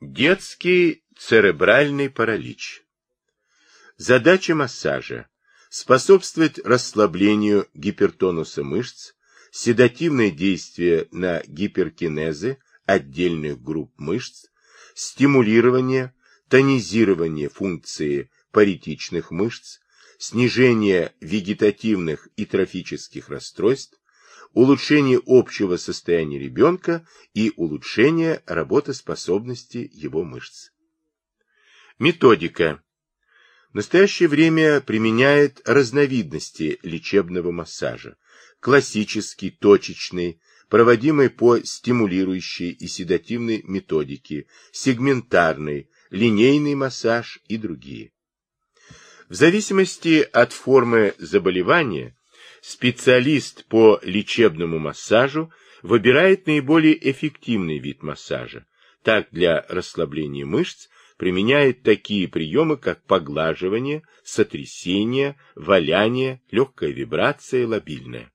Детский церебральный паралич. Задача массажа – способствовать расслаблению гипертонуса мышц, седативное действие на гиперкинезы отдельных групп мышц, стимулирование, тонизирование функции паритичных мышц, снижение вегетативных и трофических расстройств, улучшение общего состояния ребенка и улучшение работоспособности его мышц. Методика. В настоящее время применяет разновидности лечебного массажа. Классический, точечный, проводимый по стимулирующей и седативной методике, сегментарный, линейный массаж и другие. В зависимости от формы заболевания специалист по лечебному массажу выбирает наиболее эффективный вид массажа. Так, для расслабления мышц применяет такие приемы, как поглаживание, сотрясение, валяние, легкая вибрация, лобильная.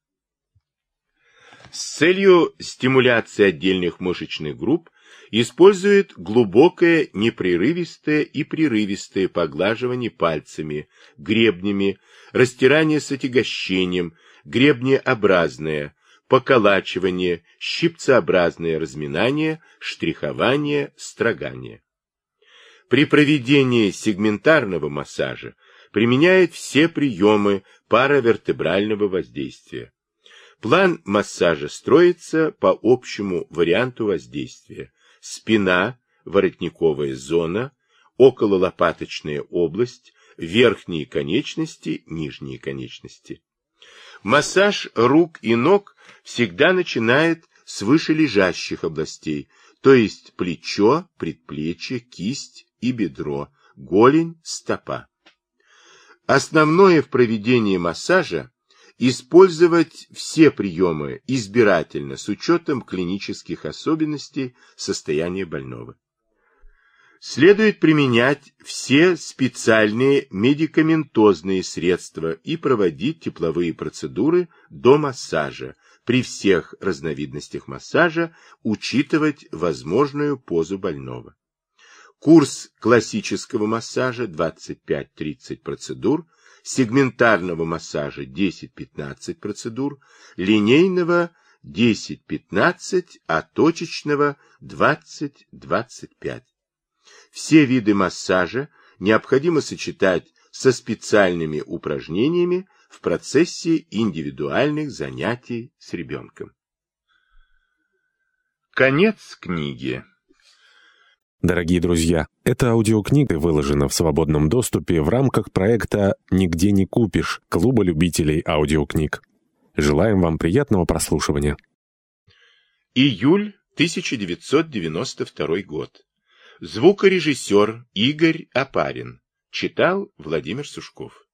С целью стимуляции отдельных мышечных групп использует глубокое, непрерывистое и прерывистое поглаживание пальцами, гребнями, растирание с отягощением, гребнеобразное, поколачивание, щипцеобразное разминание, штрихование, строгание. При проведении сегментарного массажа применяет все приемы паравертебрального воздействия. План массажа строится по общему варианту воздействия спина, воротниковая зона, окололопаточная область, верхние конечности, нижние конечности. Массаж рук и ног всегда начинает с вышележащих областей, то есть плечо, предплечье, кисть и бедро, голень, стопа. Основное в проведении массажа Использовать все приемы избирательно с учетом клинических особенностей состояния больного. Следует применять все специальные медикаментозные средства и проводить тепловые процедуры до массажа, при всех разновидностях массажа учитывать возможную позу больного. Курс классического массажа 25-30 процедур сегментарного массажа 10-15 процедур, линейного 10-15, а точечного 20-25. Все виды массажа необходимо сочетать со специальными упражнениями в процессе индивидуальных занятий с ребенком. Конец книги. Дорогие друзья, эта аудиокнига выложена в свободном доступе в рамках проекта «Нигде не купишь» Клуба любителей аудиокниг. Желаем вам приятного прослушивания. Июль 1992 год. Звукорежиссер Игорь Апарин. Читал Владимир Сушков.